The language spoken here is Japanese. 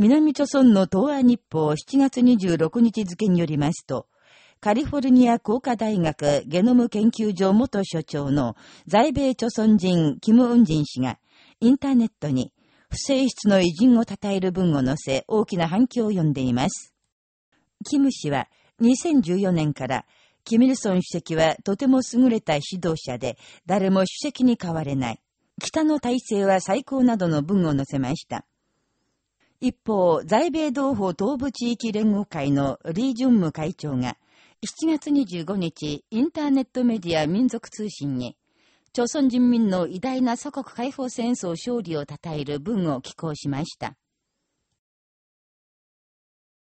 南朝村の東亜日報7月26日付によりますと、カリフォルニア工科大学ゲノム研究所元所長の在米朝村人キム・ウンジン氏が、インターネットに不正室の偉人を称える文を載せ大きな反響を呼んでいます。キム氏は2014年からキミルソン主席はとても優れた指導者で誰も主席に変われない。北の体制は最高などの文を載せました。一方、在米同胞東部地域連合会のリー・ジュンム会長が、7月25日、インターネットメディア民族通信に、朝鮮人民の偉大な祖国解放戦争勝利を称える文を寄稿しました。